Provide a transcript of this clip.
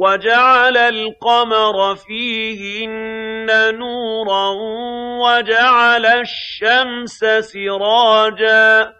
وَجَعَلَ الْقَمَرَ فِيهِنَّ نُورًا وَجَعَلَ الشَّمْسَ سِرَاجًا